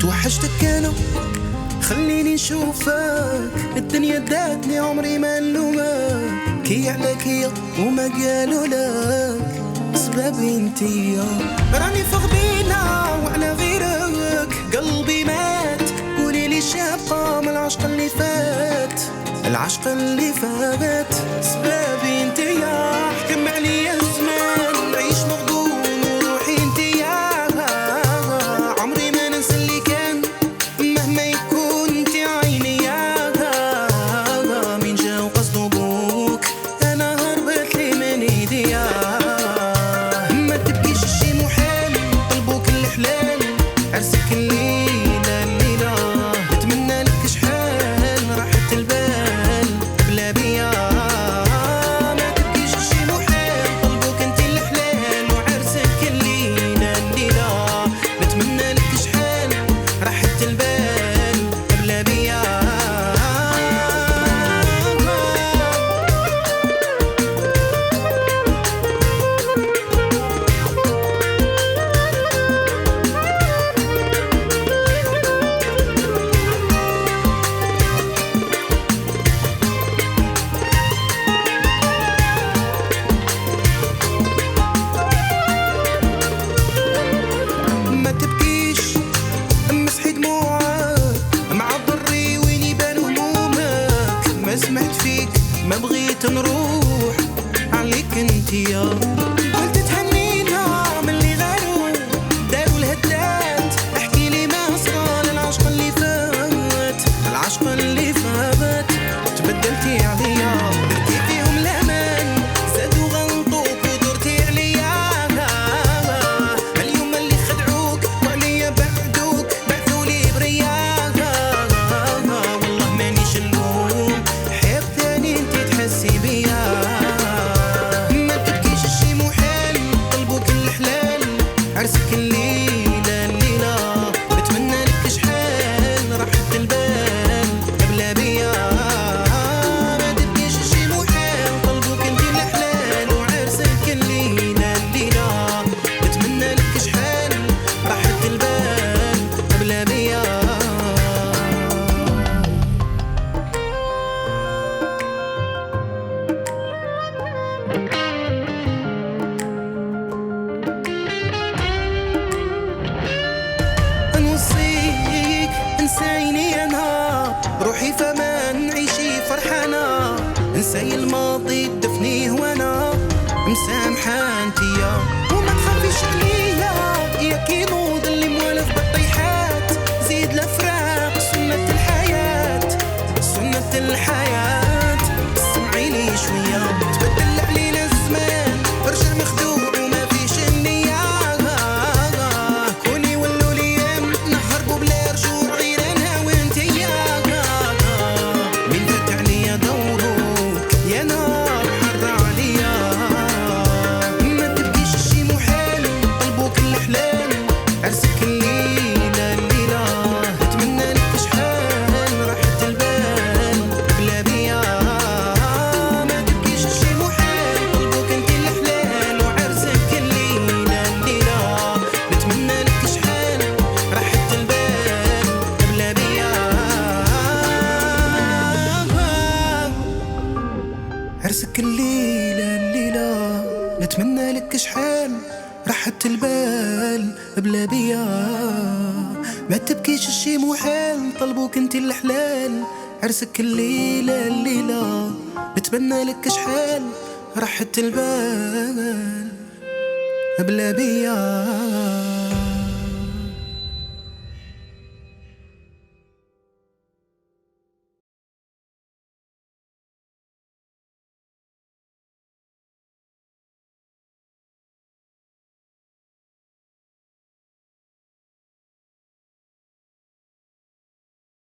توحشتك أنا خليني نشوفك. الدنيا داتني عمري ما نلومك. حكي عليك يا وما قالوا لك. أسباب أنتي راني فخبينا وعلى غيرك. قلبي مات. قولي لي شابه من العشق اللي فات. العشق اللي فات. نروح عليك انت يا انسي الماضي تدفنيه وأنا مسامحة أنتيا. وما تخافيش عليا يا كينو. can sickly حتى البال بلا بيا. ما تبكيش الشي محال طلبوك انت الحلال. عرسك الليلة الليلة. نتمنى لك شحال راحت البال بلا بيا.